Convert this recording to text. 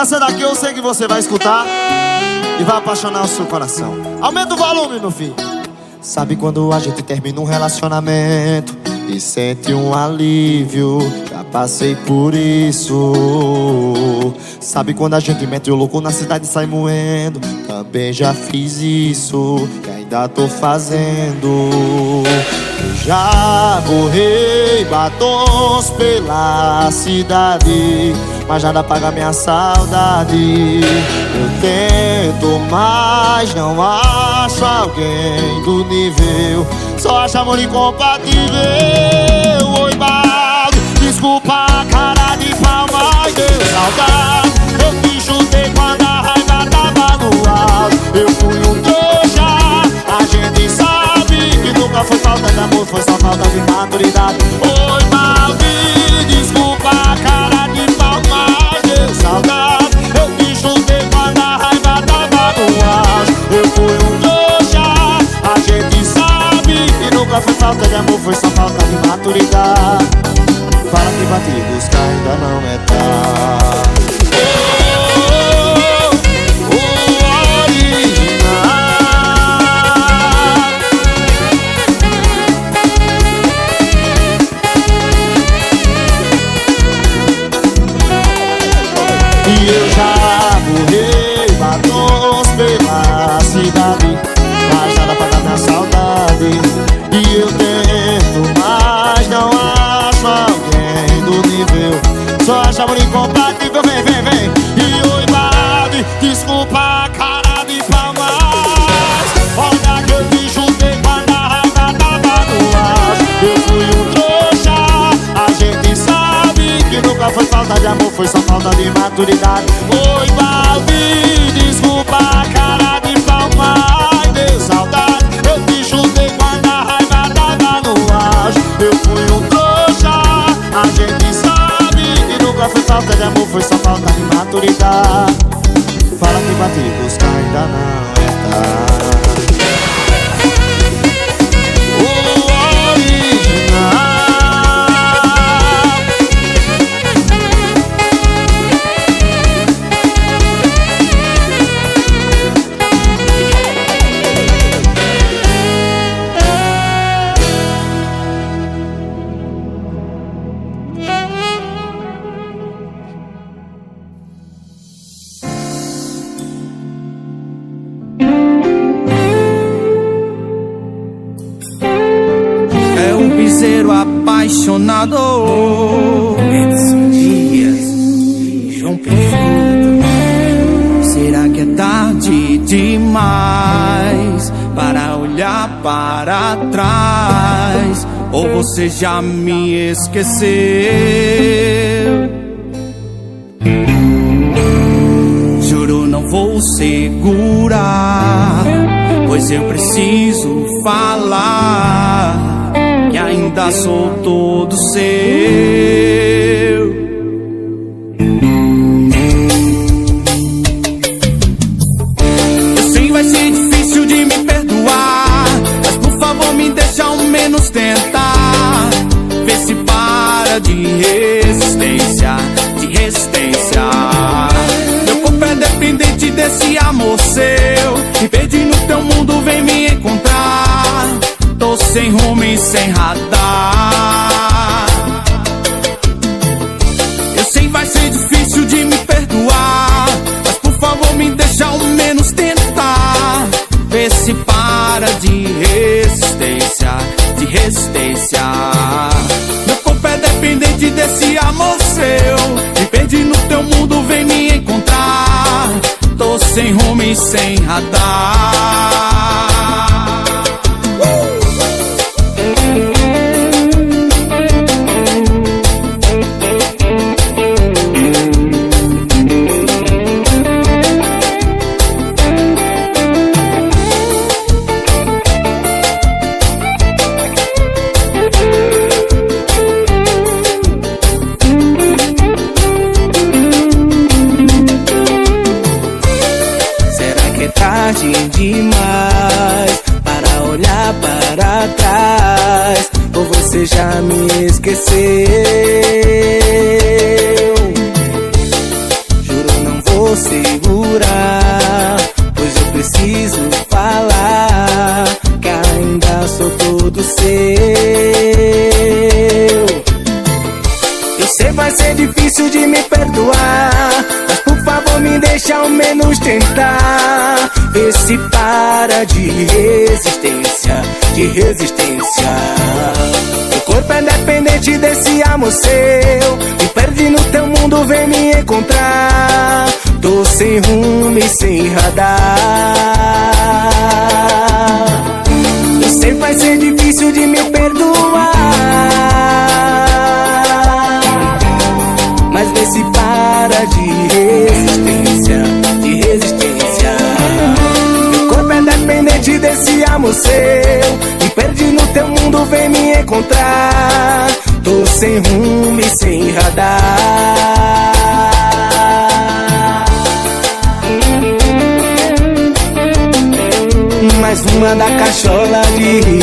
Essa daqui eu sei que você vai escutar e vai apaixonar o seu coração. Aumenta o volume, meu filho. Sabe quando a gente termina um relacionamento e sente um alívio? Já passei por isso. Sabe quando a gente mete o louco na cidade e sai moendo? Também já fiz isso e ainda tô fazendo. Já borrei batons pela cidade, mas nada paga minha saudade. Eu tento, mas não acho alguém do nível. Só acho amor incompatível. Oi, mal, desculpa a cara de pau, mas deu saudade. Eu te chutei quando a falta de maturidade. Oi, Maldi, desculpa a cara de pau, mas deu saudade. Eu te chutei quando a raiva tava no auge. Eu fui um trouxa, a gente sabe que nunca foi falta de amor, foi só falta de maturidade. Fala que bate e busca ainda não é tarde. Falta de maturidade. Oi, Balbi, desculpa a cara de pau, mas deu saudade. Eu te chutei quando a raiva tava no auge. Eu fui um trouxa, a gente sabe que nunca foi falta de amor, foi só falta de maturidade. Fala que bate e busca ainda não é tarde. Piseiro apaixonado. Edson Dias, João Peixoto. Será que é tarde demais para olhar para trás? Ou você já me esqueceu? Juro, não vou segurar, pois eu preciso falar ainda sou todo seu. Eu sei vai ser difícil de me perdoar, mas por favor me deixa ao menos tentar. Vê se para de resistência, de resistência. Meu corpo é dependente desse amor seu. Me perdi no teu mundo, vem me encontrar. Tô sem rumo e sem radar. Sem rumo e sem radar. atrás Ou você já me esqueceu. Juro não vou segurar Pois eu preciso falar Que ainda sou todo seu. Eu sei vai ser difícil de me perdoar Mas por favor me deixa ao menos tentar. Vê se para de resistência de resistência. O corpo é dependente desse amor seu. Me perde no teu mundo, vem me encontrar. Tô sem rumo e sem radar. Eu sei vai ser difícil de me perdoar. Sem rumo e sem radar. mais uma da cachola de.